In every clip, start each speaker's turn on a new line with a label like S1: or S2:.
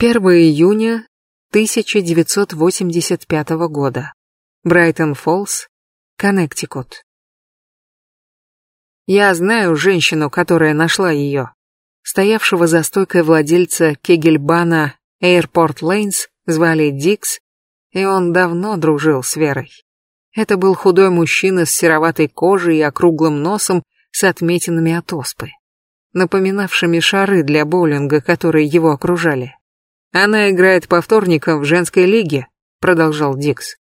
S1: 1 июня 1985 года. Брайтон-Фоллс, Коннектикут. Я знаю женщину, которая нашла ее. Стоявшего за стойкой владельца Кегельбана Airport Lanes звали Дикс, и он давно дружил с Верой. Это был худой мужчина с сероватой кожей и округлым носом с отметинами от оспы, напоминавшими шары для боулинга, которые его окружали. «Она играет по вторникам в женской лиге», — продолжал Дикс.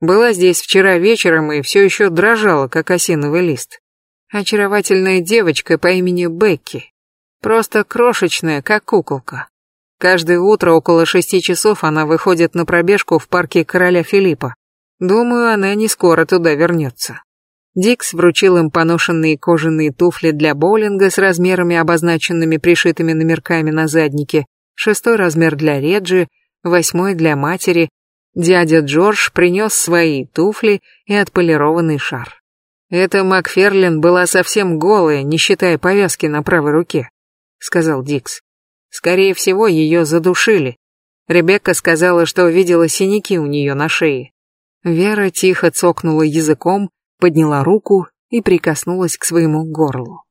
S1: «Была здесь вчера вечером и все еще дрожала, как осиновый лист. Очаровательная девочка по имени Бекки. Просто крошечная, как куколка. Каждое утро около шести часов она выходит на пробежку в парке короля Филиппа. Думаю, она не скоро туда вернется. Дикс вручил им поношенные кожаные туфли для боулинга с размерами, обозначенными пришитыми номерками на заднике, шестой размер для Реджи, восьмой для матери. Дядя Джордж принес свои туфли и отполированный шар. Эта Макферлин была совсем голая, не считая повязки на правой руке, сказал Дикс. Скорее всего, ее задушили. Ребекка сказала, что видела синяки у нее на шее. Вера тихо цокнула языком, подняла руку и прикоснулась к своему горлу.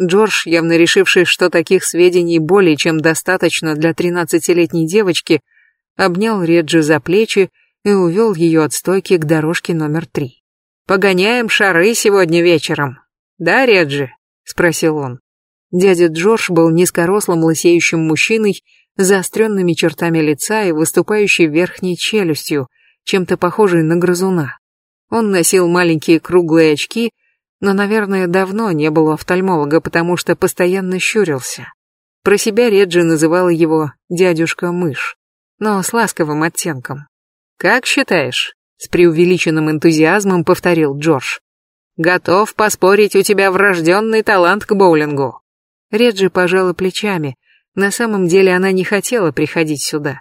S1: Джордж, явно решивший, что таких сведений более чем достаточно для тринадцатилетней девочки, обнял Реджи за плечи и увел ее от стойки к дорожке номер три. «Погоняем шары сегодня вечером. Да, Реджи?» — спросил он. Дядя Джордж был низкорослым лысеющим мужчиной с заостренными чертами лица и выступающей верхней челюстью, чем-то похожей на грызуна. Он носил маленькие круглые очки, но, наверное, давно не было офтальмолога, потому что постоянно щурился. Про себя Реджи называла его «дядюшка-мышь», но с ласковым оттенком. «Как считаешь?» — с преувеличенным энтузиазмом повторил Джордж. «Готов поспорить, у тебя врожденный талант к боулингу». Реджи пожала плечами. На самом деле она не хотела приходить сюда.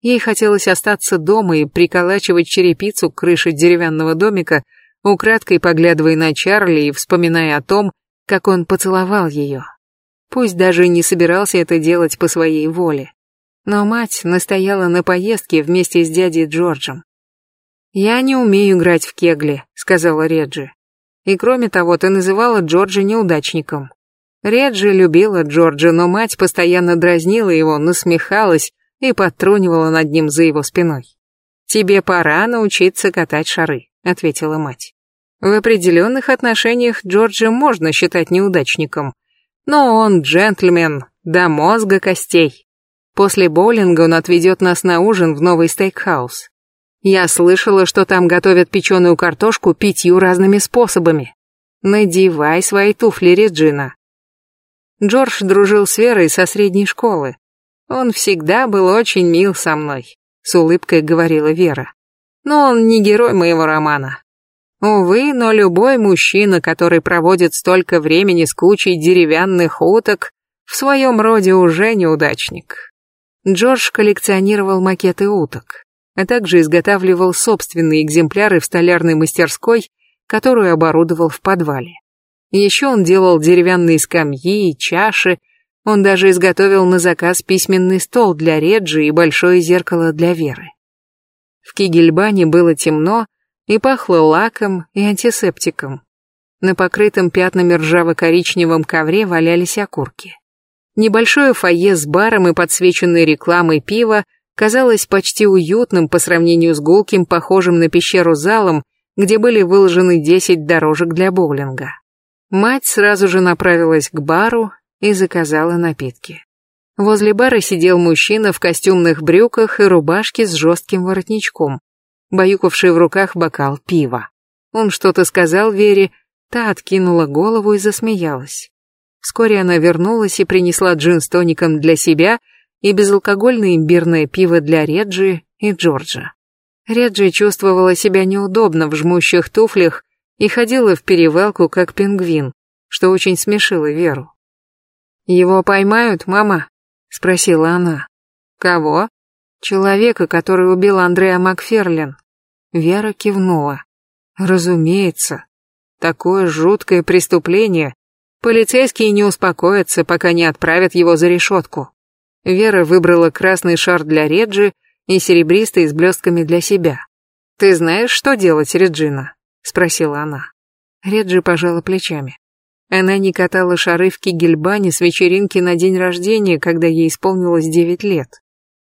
S1: Ей хотелось остаться дома и приколачивать черепицу к крыше деревянного домика, украдкой поглядывая на Чарли и вспоминая о том, как он поцеловал ее. Пусть даже не собирался это делать по своей воле. Но мать настояла на поездке вместе с дядей Джорджем. «Я не умею играть в кегли», — сказала Реджи. «И кроме того, ты называла Джорджа неудачником. Реджи любила Джорджа, но мать постоянно дразнила его, насмехалась и подтрунивала над ним за его спиной. «Тебе пора научиться катать шары», — ответила мать. В определенных отношениях Джорджа можно считать неудачником, но он джентльмен до мозга костей. После боулинга он отведет нас на ужин в новый стейкхаус. Я слышала, что там готовят печеную картошку пятью разными способами. Надевай свои туфли, Реджина. Джордж дружил с Верой со средней школы. Он всегда был очень мил со мной, с улыбкой говорила Вера. Но он не герой моего романа. Увы, но любой мужчина, который проводит столько времени с кучей деревянных уток, в своем роде уже неудачник. Джордж коллекционировал макеты уток, а также изготавливал собственные экземпляры в столярной мастерской, которую оборудовал в подвале. Еще он делал деревянные скамьи и чаши, он даже изготовил на заказ письменный стол для Реджи и большое зеркало для Веры. В Кигельбане было темно и пахло лаком и антисептиком. На покрытом пятнами ржаво-коричневом ковре валялись окурки. Небольшое фойе с баром и подсвеченной рекламой пива казалось почти уютным по сравнению с гулким, похожим на пещеру залом, где были выложены 10 дорожек для боулинга. Мать сразу же направилась к бару и заказала напитки. Возле бара сидел мужчина в костюмных брюках и рубашке с жестким воротничком, баюкавший в руках бокал пива. Он что-то сказал Вере, та откинула голову и засмеялась. Вскоре она вернулась и принесла джин с тоником для себя и безалкогольное имбирное пиво для Реджи и Джорджа. Реджи чувствовала себя неудобно в жмущих туфлях и ходила в перевалку, как пингвин, что очень смешило Веру. «Его поймают, мама?» — спросила она. «Кого?» «Человека, который убил Андрея Макферлин». Вера кивнула. «Разумеется. Такое жуткое преступление. Полицейские не успокоятся, пока не отправят его за решетку. Вера выбрала красный шар для Реджи и серебристый с блестками для себя. «Ты знаешь, что делать, Реджина?» — спросила она. Реджи пожала плечами. Она не катала шары в Кигельбане с вечеринки на день рождения, когда ей исполнилось девять лет.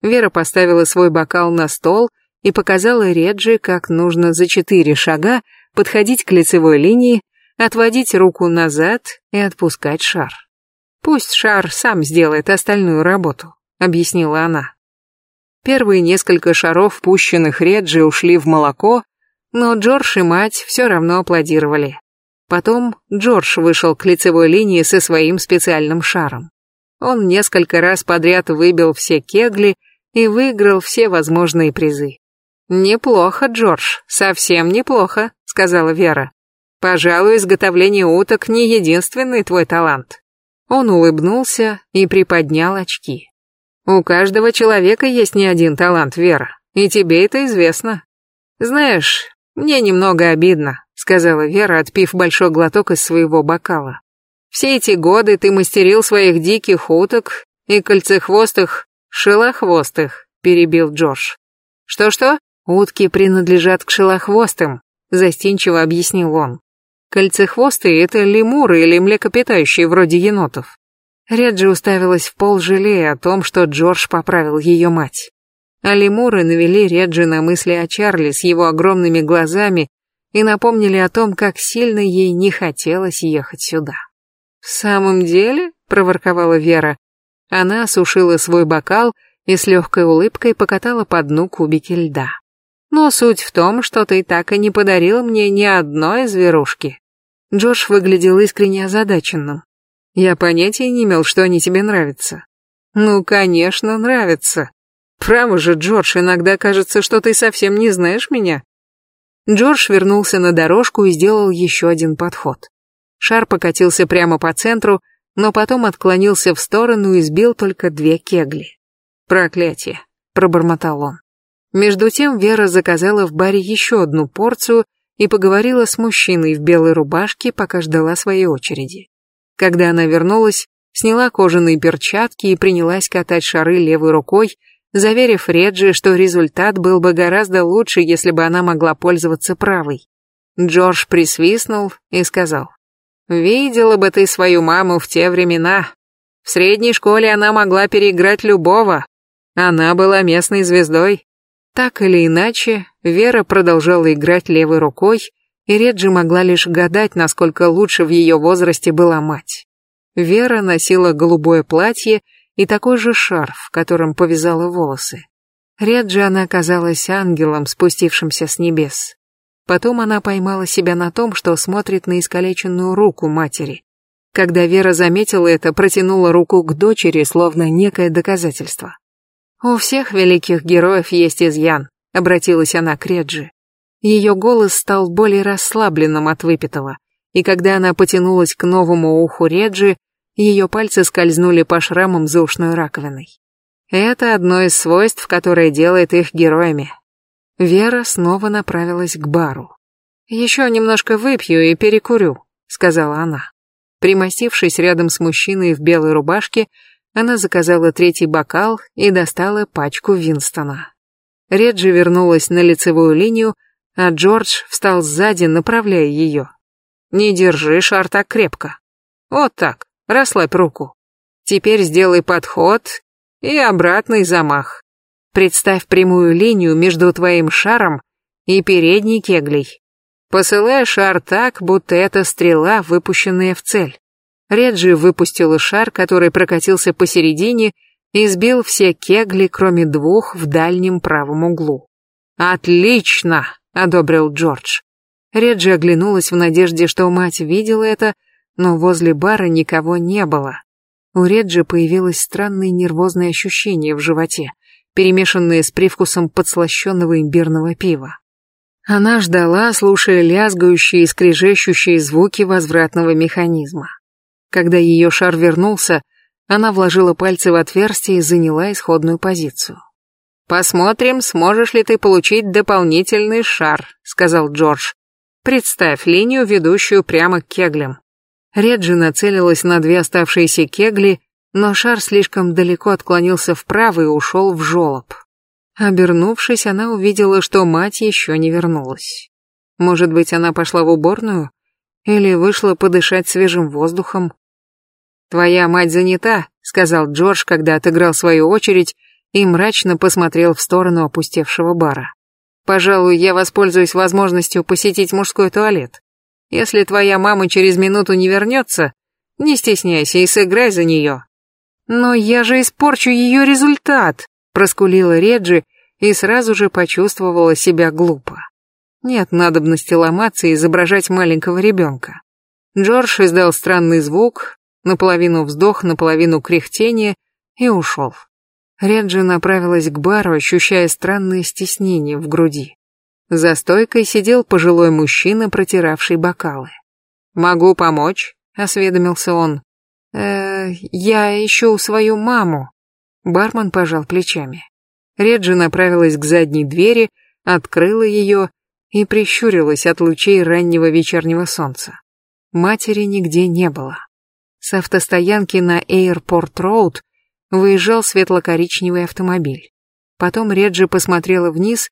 S1: Вера поставила свой бокал на стол и показала Реджи, как нужно за четыре шага подходить к лицевой линии, отводить руку назад и отпускать шар. «Пусть шар сам сделает остальную работу», — объяснила она. Первые несколько шаров, пущенных Реджи, ушли в молоко, но Джордж и мать все равно аплодировали. Потом Джордж вышел к лицевой линии со своим специальным шаром. Он несколько раз подряд выбил все кегли и выиграл все возможные призы. «Неплохо, Джордж, совсем неплохо», — сказала Вера. «Пожалуй, изготовление уток не единственный твой талант». Он улыбнулся и приподнял очки. «У каждого человека есть не один талант, Вера, и тебе это известно. Знаешь, мне немного обидно сказала Вера, отпив большой глоток из своего бокала. Все эти годы ты мастерил своих диких уток и кольцехвостых, шелохвостых, перебил Джордж. Что-что? Утки принадлежат к шелохвостым, застенчиво объяснил он. Кольцехвостые — это лемуры или млекопитающие вроде енотов. Реджи уставилась в пол, жалея о том, что Джордж поправил ее мать. А лемуры навели Реджи на мысли о Чарли с его огромными глазами и напомнили о том, как сильно ей не хотелось ехать сюда. «В самом деле?» — проворковала Вера. Она осушила свой бокал и с легкой улыбкой покатала по дну кубики льда. «Но суть в том, что ты так и не подарил мне ни одной зверушки». Джош выглядел искренне озадаченным. «Я понятия не имел, что они тебе нравятся». «Ну, конечно, нравятся. Право же, Джордж, иногда кажется, что ты совсем не знаешь меня. Джордж вернулся на дорожку и сделал еще один подход. Шар покатился прямо по центру, но потом отклонился в сторону и сбил только две кегли. «Проклятие!» — пробормотал он. Между тем Вера заказала в баре еще одну порцию и поговорила с мужчиной в белой рубашке, пока ждала своей очереди. Когда она вернулась, сняла кожаные перчатки и принялась катать шары левой рукой, заверив Реджи, что результат был бы гораздо лучше, если бы она могла пользоваться правой. Джордж присвистнул и сказал, «Видела бы ты свою маму в те времена. В средней школе она могла переиграть любого. Она была местной звездой». Так или иначе, Вера продолжала играть левой рукой, и Реджи могла лишь гадать, насколько лучше в ее возрасте была мать. Вера носила голубое платье и такой же шарф, которым повязала волосы. Реджи она казалась ангелом, спустившимся с небес. Потом она поймала себя на том, что смотрит на искалеченную руку матери. Когда Вера заметила это, протянула руку к дочери, словно некое доказательство. «У всех великих героев есть изъян», — обратилась она к Реджи. Ее голос стал более расслабленным от выпитого, и когда она потянулась к новому уху Реджи, ее пальцы скользнули по шрамам за ушной раковиной. Это одно из свойств, которое делает их героями. Вера снова направилась к бару. «Еще немножко выпью и перекурю», — сказала она. Примостившись рядом с мужчиной в белой рубашке, она заказала третий бокал и достала пачку Винстона. Реджи вернулась на лицевую линию, а Джордж встал сзади, направляя ее. «Не держи шар так крепко. Вот так. Расслабь руку. Теперь сделай подход и обратный замах. Представь прямую линию между твоим шаром и передней кеглей. Посылай шар так, будто это стрела, выпущенная в цель. Реджи выпустила шар, который прокатился посередине и сбил все кегли, кроме двух в дальнем правом углу. «Отлично!» — одобрил Джордж. Реджи оглянулась в надежде, что мать видела это, но возле бара никого не было. У Реджи появилось странное нервозное ощущение в животе, перемешанное с привкусом подслащенного имбирного пива. Она ждала, слушая лязгающие и скрежещущие звуки возвратного механизма. Когда ее шар вернулся, она вложила пальцы в отверстие и заняла исходную позицию. «Посмотрим, сможешь ли ты получить дополнительный шар», — сказал Джордж. «Представь линию, ведущую прямо к кеглям. Реджи нацелилась на две оставшиеся кегли но шар слишком далеко отклонился вправо и ушел в жолоб. Обернувшись, она увидела, что мать еще не вернулась. Может быть, она пошла в уборную? Или вышла подышать свежим воздухом? «Твоя мать занята», — сказал Джордж, когда отыграл свою очередь и мрачно посмотрел в сторону опустевшего бара. «Пожалуй, я воспользуюсь возможностью посетить мужской туалет. Если твоя мама через минуту не вернется, не стесняйся и сыграй за нее». «Но я же испорчу ее результат», — проскулила Реджи и сразу же почувствовала себя глупо. Нет надобности ломаться и изображать маленького ребенка. Джордж издал странный звук, наполовину вздох, наполовину кряхтение, и ушел. Реджи направилась к бару, ощущая странное стеснение в груди. За стойкой сидел пожилой мужчина, протиравший бокалы. «Могу помочь?» — осведомился он. э я ищу свою маму». Бармен пожал плечами. Реджи направилась к задней двери, открыла ее и прищурилась от лучей раннего вечернего солнца. Матери нигде не было. С автостоянки на Эйрпорт-Роуд выезжал светло-коричневый автомобиль. Потом Реджи посмотрела вниз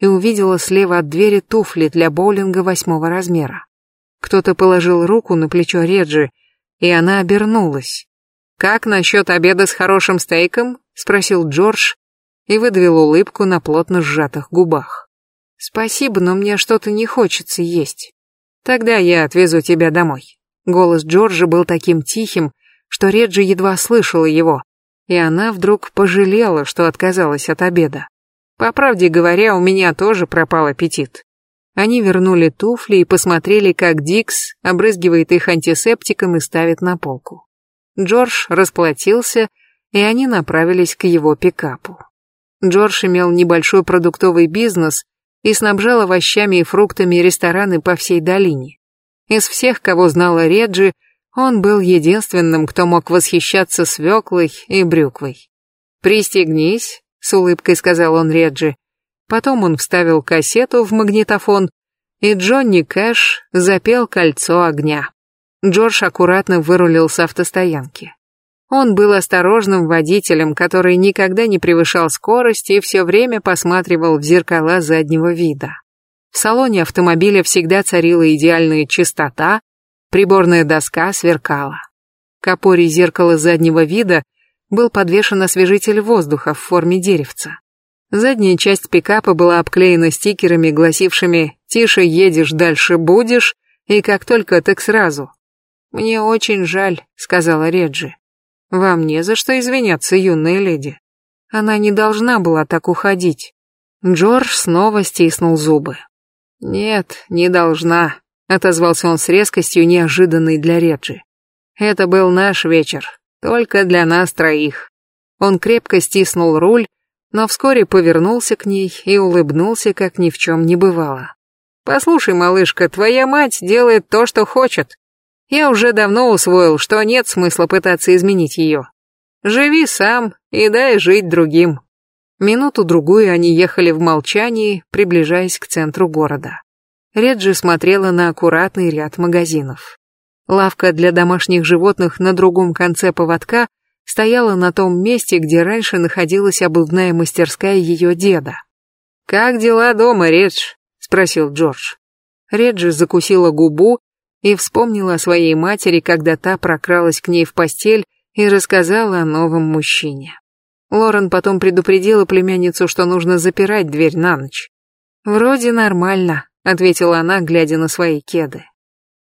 S1: и увидела слева от двери туфли для боулинга восьмого размера. Кто-то положил руку на плечо Реджи, и она обернулась. «Как насчет обеда с хорошим стейком?» — спросил Джордж и выдавил улыбку на плотно сжатых губах. «Спасибо, но мне что-то не хочется есть. Тогда я отвезу тебя домой». Голос Джорджа был таким тихим, что Реджи едва слышала его, и она вдруг пожалела, что отказалась от обеда. По правде говоря, у меня тоже пропал аппетит. Они вернули туфли и посмотрели, как Дикс обрызгивает их антисептиком и ставит на полку. Джордж расплатился, и они направились к его пикапу. Джордж имел небольшой продуктовый бизнес и снабжал овощами и фруктами рестораны по всей долине. Из всех, кого знала Реджи, он был единственным, кто мог восхищаться свеклой и брюквой. «Пристегнись», — с улыбкой сказал он Реджи. Потом он вставил кассету в магнитофон, и Джонни Кэш запел «Кольцо огня». Джордж аккуратно вырулил с автостоянки. Он был осторожным водителем, который никогда не превышал скорость и все время посматривал в зеркала заднего вида. В салоне автомобиля всегда царила идеальная чистота, Приборная доска сверкала. К опоре зеркала заднего вида был подвешен освежитель воздуха в форме деревца. Задняя часть пикапа была обклеена стикерами, гласившими «Тише едешь, дальше будешь» и «Как только, так сразу». «Мне очень жаль», — сказала Реджи. «Вам не за что извиняться, юная леди. Она не должна была так уходить». Джордж снова стиснул зубы. «Нет, не должна отозвался он с резкостью, неожиданной для Реджи. Это был наш вечер, только для нас троих. Он крепко стиснул руль, но вскоре повернулся к ней и улыбнулся, как ни в чем не бывало. «Послушай, малышка, твоя мать делает то, что хочет. Я уже давно усвоил, что нет смысла пытаться изменить ее. Живи сам и дай жить другим». Минуту-другую они ехали в молчании, приближаясь к центру города. Реджи смотрела на аккуратный ряд магазинов. Лавка для домашних животных на другом конце поводка стояла на том месте, где раньше находилась обувная мастерская ее деда. «Как дела дома, Редж?» — спросил Джордж. Реджи закусила губу и вспомнила о своей матери, когда та прокралась к ней в постель и рассказала о новом мужчине. Лорен потом предупредила племянницу, что нужно запирать дверь на ночь. «Вроде нормально», ответила она, глядя на свои кеды.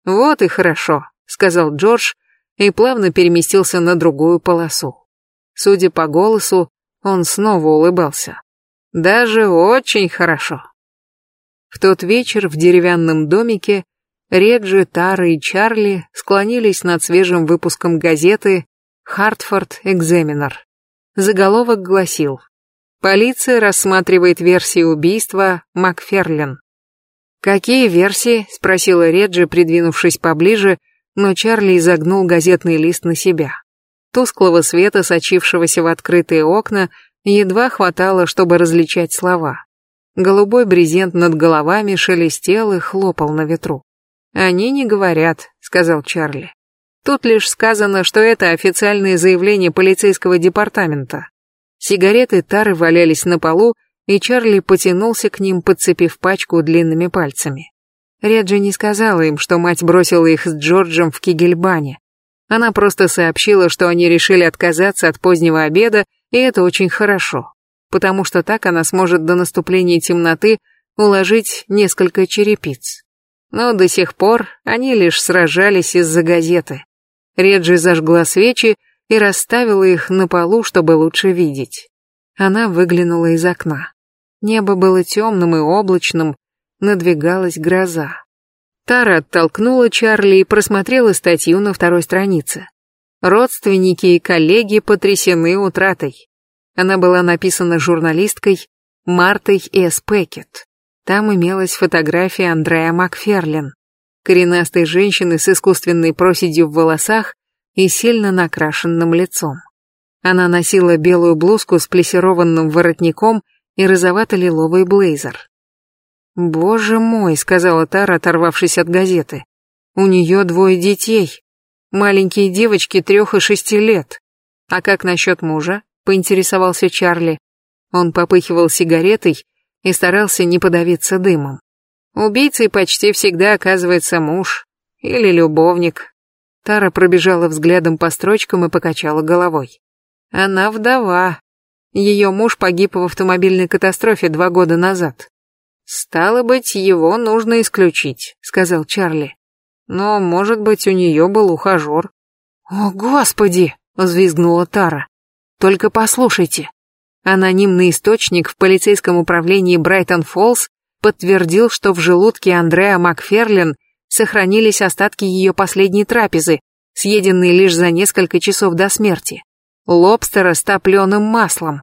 S1: Вот и хорошо, сказал Джордж и плавно переместился на другую полосу. Судя по голосу, он снова улыбался. Даже очень хорошо. В тот вечер в деревянном домике Реджи, Тара и Чарли склонились над свежим выпуском газеты «Хартфорд Экзаменер». Заголовок гласил «Полиция рассматривает версии убийства Макферлин». «Какие версии?» — спросила Реджи, придвинувшись поближе, но Чарли изогнул газетный лист на себя. Тусклого света, сочившегося в открытые окна, едва хватало, чтобы различать слова. Голубой брезент над головами шелестел и хлопал на ветру. «Они не говорят», — сказал Чарли. Тут лишь сказано, что это официальное заявление полицейского департамента. Сигареты Тары валялись на полу, и Чарли потянулся к ним, подцепив пачку длинными пальцами. Реджи не сказала им, что мать бросила их с Джорджем в Кигельбане. Она просто сообщила, что они решили отказаться от позднего обеда, и это очень хорошо, потому что так она сможет до наступления темноты уложить несколько черепиц. Но до сих пор они лишь сражались из-за газеты. Реджи зажгла свечи и расставила их на полу, чтобы лучше видеть. Она выглянула из окна. Небо было темным и облачным, надвигалась гроза. Тара оттолкнула Чарли и просмотрела статью на второй странице. Родственники и коллеги потрясены утратой. Она была написана журналисткой Мартой С. Пекет. Там имелась фотография Андрея Макферлин, коренастой женщины с искусственной проседью в волосах и сильно накрашенным лицом. Она носила белую блузку с плессированным воротником и розовато-лиловый блейзер. «Боже мой», — сказала Тара, оторвавшись от газеты. «У нее двое детей. Маленькие девочки трех и шести лет. А как насчет мужа?» — поинтересовался Чарли. Он попыхивал сигаретой и старался не подавиться дымом. Убийцей почти всегда оказывается муж или любовник. Тара пробежала взглядом по строчкам и покачала головой. Она вдова. Ее муж погиб в автомобильной катастрофе два года назад. «Стало быть, его нужно исключить», — сказал Чарли. «Но, может быть, у нее был ухажер». «О, Господи!» — взвизгнула Тара. «Только послушайте». Анонимный источник в полицейском управлении Брайтон-Фоллс подтвердил, что в желудке Андреа Макферлин сохранились остатки ее последней трапезы, съеденные лишь за несколько часов до смерти. Лобстера с топленым маслом.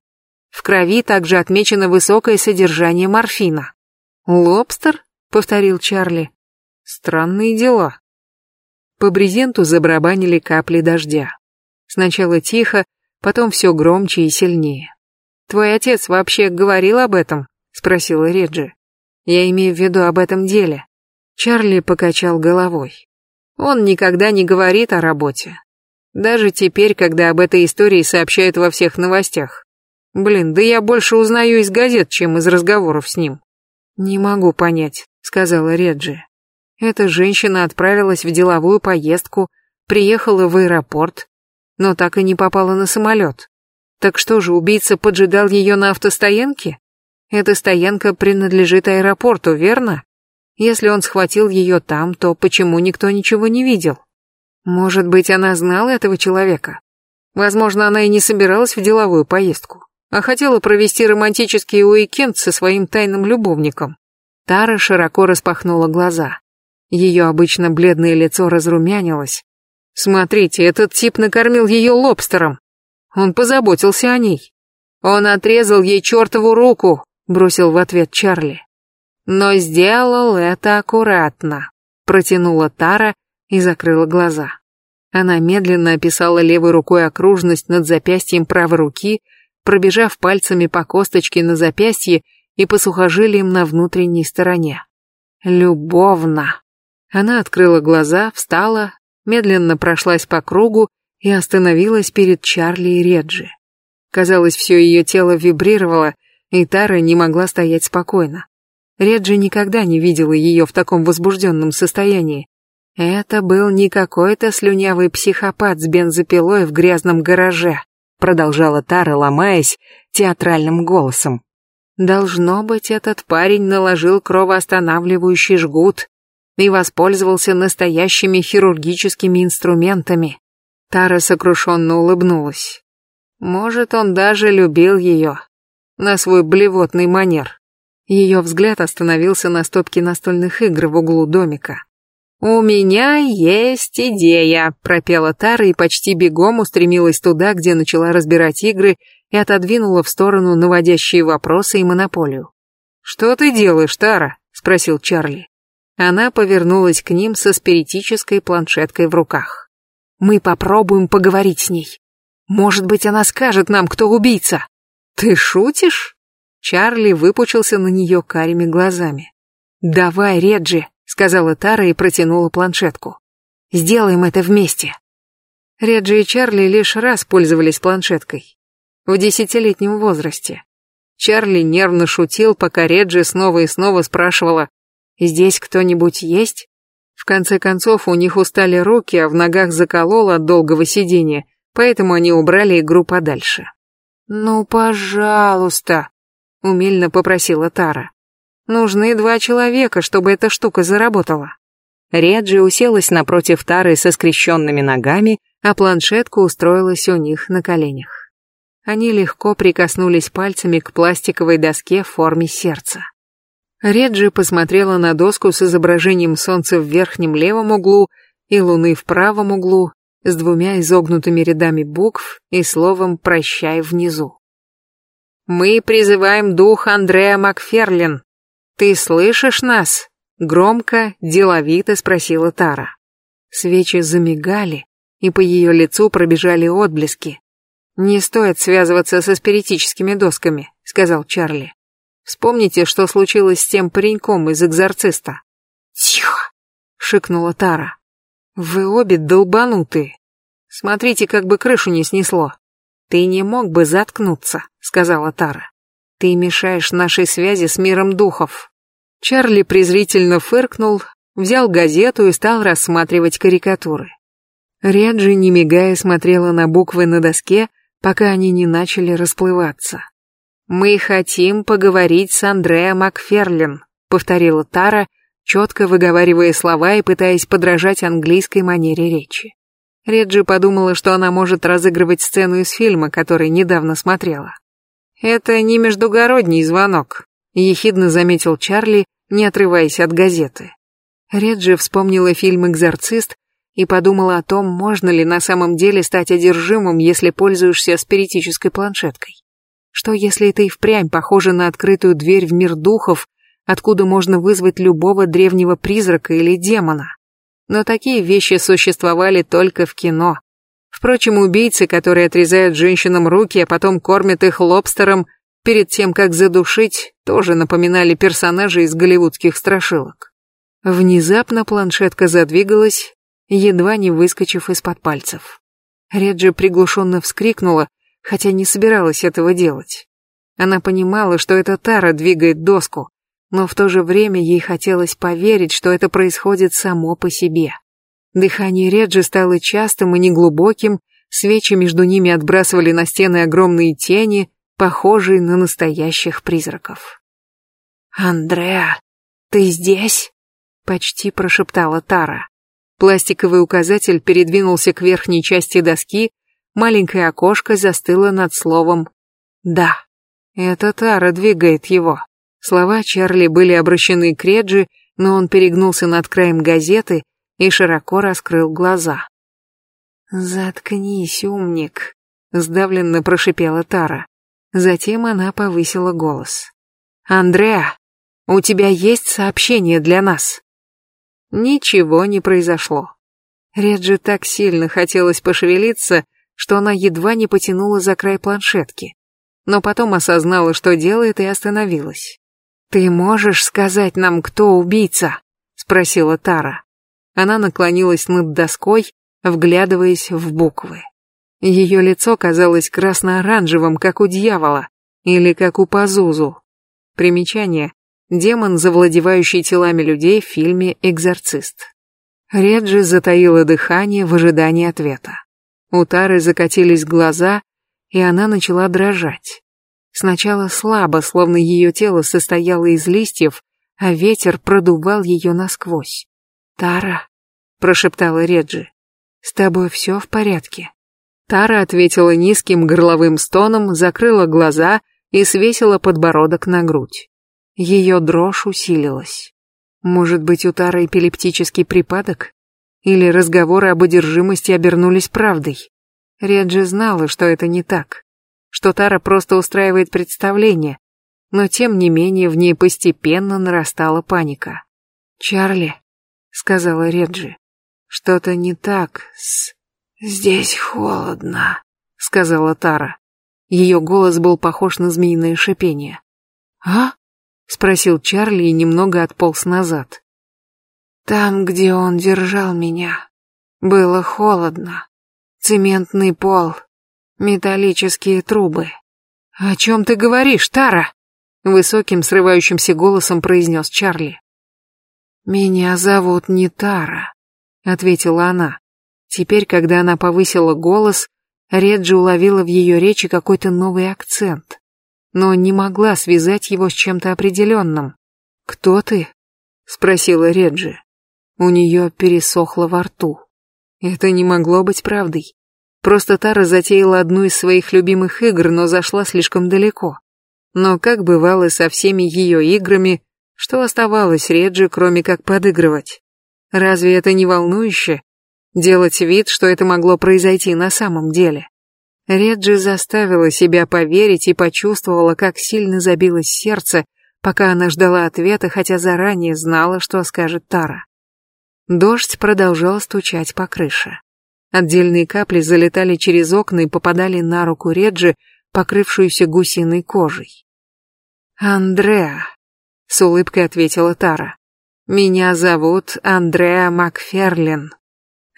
S1: В крови также отмечено высокое содержание морфина. «Лобстер?» — повторил Чарли. «Странные дела». По брезенту забарабанили капли дождя. Сначала тихо, потом все громче и сильнее. «Твой отец вообще говорил об этом?» — спросила Реджи. «Я имею в виду об этом деле». Чарли покачал головой. «Он никогда не говорит о работе. Даже теперь, когда об этой истории сообщают во всех новостях. Блин, да я больше узнаю из газет, чем из разговоров с ним. «Не могу понять», — сказала Реджи. Эта женщина отправилась в деловую поездку, приехала в аэропорт, но так и не попала на самолет. Так что же, убийца поджидал ее на автостоянке? Эта стоянка принадлежит аэропорту, верно? Если он схватил ее там, то почему никто ничего не видел? Может быть, она знала этого человека? Возможно, она и не собиралась в деловую поездку а хотела провести романтический уикенд со своим тайным любовником. Тара широко распахнула глаза. Ее обычно бледное лицо разрумянилось. Смотрите, этот тип накормил ее лобстером. Он позаботился о ней. Он отрезал ей чертову руку, бросил в ответ Чарли. Но сделал это аккуратно, протянула Тара и закрыла глаза. Она медленно описала левой рукой окружность над запястьем правой руки, пробежав пальцами по косточке на запястье и по сухожилиям на внутренней стороне. Любовно. Она открыла глаза, встала, медленно прошлась по кругу и остановилась перед Чарли и Реджи. Казалось, все ее тело вибрировало, и Тара не могла стоять спокойно. Реджи никогда не видела ее в таком возбужденном состоянии. Это был не какой-то слюнявый психопат с бензопилой в грязном гараже продолжала Тара, ломаясь театральным голосом. Должно быть, этот парень наложил кровоостанавливающий жгут и воспользовался настоящими хирургическими инструментами. Тара сокрушенно улыбнулась. Может, он даже любил ее на свой блевотный манер. Ее взгляд остановился на стопке настольных игр в углу домика. «У меня есть идея», — пропела Тара и почти бегом устремилась туда, где начала разбирать игры и отодвинула в сторону наводящие вопросы и монополию. «Что ты делаешь, Тара?» — спросил Чарли. Она повернулась к ним со спиритической планшеткой в руках. «Мы попробуем поговорить с ней. Может быть, она скажет нам, кто убийца». «Ты шутишь?» Чарли выпучился на нее карими глазами. «Давай, Реджи, сказала Тара и протянула планшетку. Сделаем это вместе. Реджи и Чарли лишь раз пользовались планшеткой. В десятилетнем возрасте. Чарли нервно шутил, пока Реджи снова и снова спрашивала, «Здесь кто-нибудь есть?» В конце концов, у них устали руки, а в ногах закололо от долгого сидения, поэтому они убрали игру подальше. «Ну, пожалуйста», — умильно попросила Тара. «Нужны два человека, чтобы эта штука заработала». Реджи уселась напротив Тары со скрещенными ногами, а планшетка устроилась у них на коленях. Они легко прикоснулись пальцами к пластиковой доске в форме сердца. Реджи посмотрела на доску с изображением солнца в верхнем левом углу и луны в правом углу, с двумя изогнутыми рядами букв и словом «прощай» внизу. «Мы призываем дух Андреа Макферлин. Ты слышишь нас?» Громко, деловито спросила Тара. Свечи замигали, и по ее лицу пробежали отблески. «Не стоит связываться со спиритическими досками», — сказал Чарли. «Вспомните, что случилось с тем пареньком из экзорциста». «Тихо!» — шикнула Тара. «Вы обе долбанутые. Смотрите, как бы крышу не снесло». «Ты не мог бы заткнуться», — сказала Тара. «Ты мешаешь нашей связи с миром духов». Чарли презрительно фыркнул, взял газету и стал рассматривать карикатуры. Реджи, не мигая, смотрела на буквы на доске, пока они не начали расплываться. «Мы хотим поговорить с Андреа Макферлин», — повторила Тара, четко выговаривая слова и пытаясь подражать английской манере речи. Реджи подумала, что она может разыгрывать сцену из фильма, который недавно смотрела. «Это не междугородний звонок», — ехидно заметил Чарли, не отрываясь от газеты. Реджи вспомнила фильм «Экзорцист» и подумала о том, можно ли на самом деле стать одержимым, если пользуешься спиритической планшеткой. Что если это и впрямь похоже на открытую дверь в мир духов, откуда можно вызвать любого древнего призрака или демона? Но такие вещи существовали только в кино. Впрочем, убийцы, которые отрезают женщинам руки, а потом кормят их лобстером, перед тем, как задушить, тоже напоминали персонажей из голливудских страшилок. Внезапно планшетка задвигалась, едва не выскочив из-под пальцев. Реджи приглушенно вскрикнула, хотя не собиралась этого делать. Она понимала, что это Тара двигает доску, но в то же время ей хотелось поверить, что это происходит само по себе. Дыхание Реджи стало частым и неглубоким, свечи между ними отбрасывали на стены огромные тени, похожий на настоящих призраков. «Андреа, ты здесь?» — почти прошептала Тара. Пластиковый указатель передвинулся к верхней части доски, маленькое окошко застыло над словом «Да». Это Тара двигает его. Слова Чарли были обращены к Реджи, но он перегнулся над краем газеты и широко раскрыл глаза. «Заткнись, умник», — сдавленно прошипела Тара. Затем она повысила голос. «Андреа, у тебя есть сообщение для нас?» Ничего не произошло. Реджи так сильно хотелось пошевелиться, что она едва не потянула за край планшетки. Но потом осознала, что делает, и остановилась. «Ты можешь сказать нам, кто убийца?» — спросила Тара. Она наклонилась над доской, вглядываясь в буквы. Ее лицо казалось красно-оранжевым, как у дьявола, или как у Пазузу. Примечание. Демон, завладевающий телами людей в фильме «Экзорцист». Реджи затаила дыхание в ожидании ответа. У Тары закатились глаза, и она начала дрожать. Сначала слабо, словно ее тело состояло из листьев, а ветер продувал ее насквозь. «Тара», — прошептала Реджи, — «с тобой все в порядке?» Тара ответила низким горловым стоном, закрыла глаза и свесила подбородок на грудь. Ее дрожь усилилась. Может быть, у Тары эпилептический припадок? Или разговоры об одержимости обернулись правдой? Реджи знала, что это не так, что Тара просто устраивает представление, но тем не менее в ней постепенно нарастала паника. «Чарли», — сказала Реджи, — «что-то не так с...» «Здесь холодно», — сказала Тара. Ее голос был похож на змеиное шипение. «А?» — спросил Чарли и немного отполз назад. «Там, где он держал меня, было холодно. цементный пол, металлические трубы. «О чем ты говоришь, Тара?» Высоким срывающимся голосом произнес Чарли. «Меня зовут не Тара», — ответила она. Теперь, когда она повысила голос, Реджи уловила в ее речи какой-то новый акцент, но не могла связать его с чем-то определенным. «Кто ты?» — спросила Реджи. У нее пересохло во рту. Это не могло быть правдой. Просто Тара затеяла одну из своих любимых игр, но зашла слишком далеко. Но как бывало со всеми ее играми, что оставалось Реджи, кроме как подыгрывать? Разве это не волнующе? Делать вид, что это могло произойти на самом деле. Реджи заставила себя поверить и почувствовала, как сильно забилось сердце, пока она ждала ответа, хотя заранее знала, что скажет Тара. Дождь продолжал стучать по крыше. Отдельные капли залетали через окна и попадали на руку Реджи, покрывшуюся гусиной кожей. «Андреа», — с улыбкой ответила Тара. «Меня зовут Андреа Макферлин».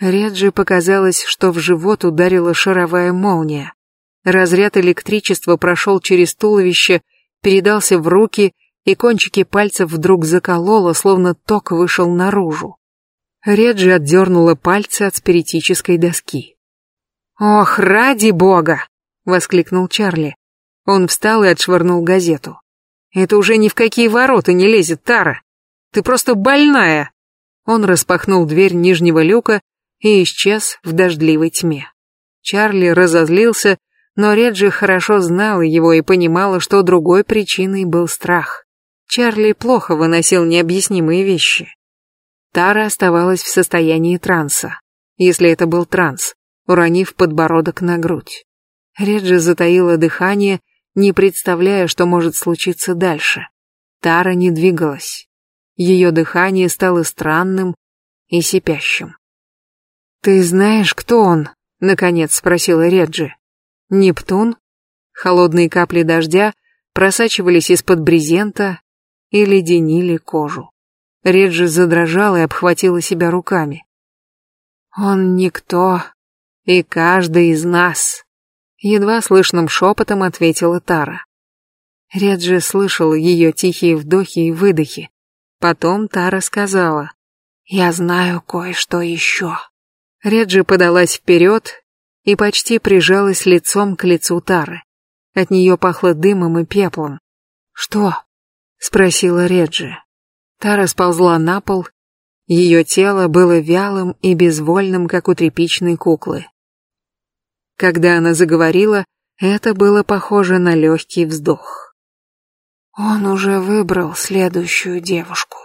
S1: Реджи показалось, что в живот ударила шаровая молния. Разряд электричества прошел через туловище, передался в руки, и кончики пальцев вдруг закололо, словно ток вышел наружу. Реджи отдернула пальцы от спиритической доски. «Ох, ради бога!» — воскликнул Чарли. Он встал и отшвырнул газету. «Это уже ни в какие ворота не лезет, Тара! Ты просто больная!» Он распахнул дверь нижнего люка и исчез в дождливой тьме. Чарли разозлился, но Реджи хорошо знала его и понимала, что другой причиной был страх. Чарли плохо выносил необъяснимые вещи. Тара оставалась в состоянии транса, если это был транс, уронив подбородок на грудь. Реджи затаила дыхание, не представляя, что может случиться дальше. Тара не двигалась. Ее дыхание стало странным и сипящим. «Ты знаешь, кто он?» — наконец спросила Реджи. «Нептун?» Холодные капли дождя просачивались из-под брезента и леденили кожу. Реджи задрожала и обхватила себя руками. «Он никто, и каждый из нас», — едва слышным шепотом ответила Тара. Реджи слышала ее тихие вдохи и выдохи. Потом Тара сказала, «Я знаю кое-что еще». Реджи подалась вперед и почти прижалась лицом к лицу Тары. От нее пахло дымом и пеплом. «Что?» — спросила Реджи. Тара сползла на пол, ее тело было вялым и безвольным, как у тряпичной куклы. Когда она заговорила, это было похоже на легкий вздох. Он уже выбрал следующую девушку.